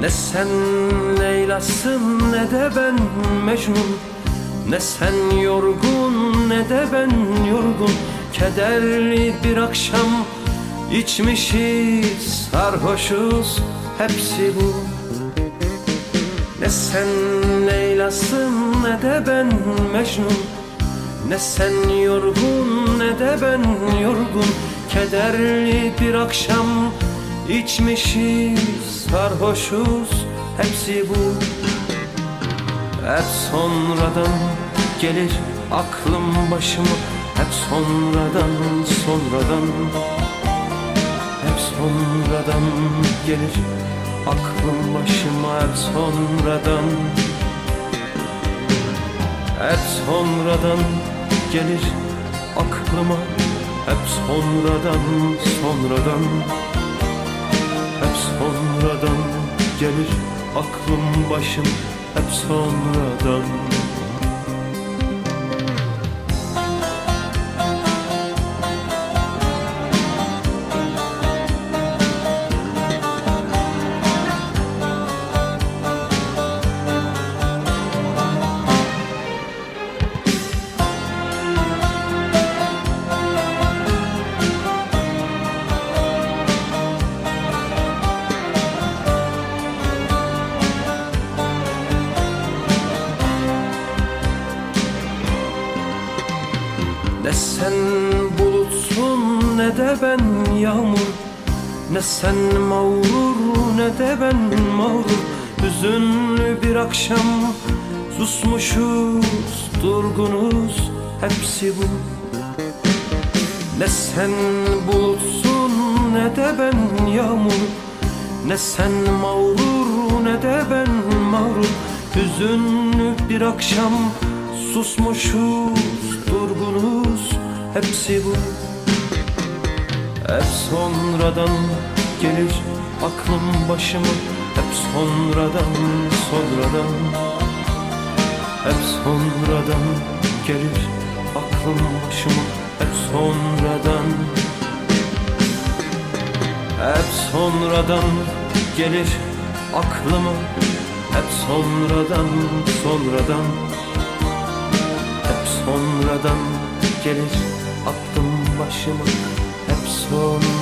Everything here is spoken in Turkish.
Ne sen Leyla'sın ne de ben Mecnun. Ne sen yorgun ne de ben yorgun. Kederli bir akşam içmişiz sarhoşuz hepsi bu. Ne sen Leyla'sın ne de ben Mecnun. Ne sen yorgun ne de ben yorgun. Kederli bir akşam içmişiz sarhoşuz hepsi bu. Hep sonradan gelir aklım başıma. Hep sonradan sonradan. Hep sonradan gelir aklım başıma. Hep sonradan. Hep sonradan gelir aklıma. Hep sonradan sonradan sonradan gelir aklım başım Hep sonradan Ne sen bulutsun ne de ben yağmur. Ne sen mağrur ne de ben mağrur. Hüzünlü bir akşam susmuşuz durgunuz hepsi bu. Ne sen bulutsun ne de ben yağmur. Ne sen mağrur ne de ben mağrur. Hüzünlü bir akşam susmuşuz durgunuz hepsi bu. Hep sonradan gelir aklım başıma. Hep sonradan sonradan. Hep sonradan gelir aklım başıma. Hep sonradan. Hep sonradan gelir aklıma. Hep sonradan sonradan. Hep sonradan gelir başımı hep sorun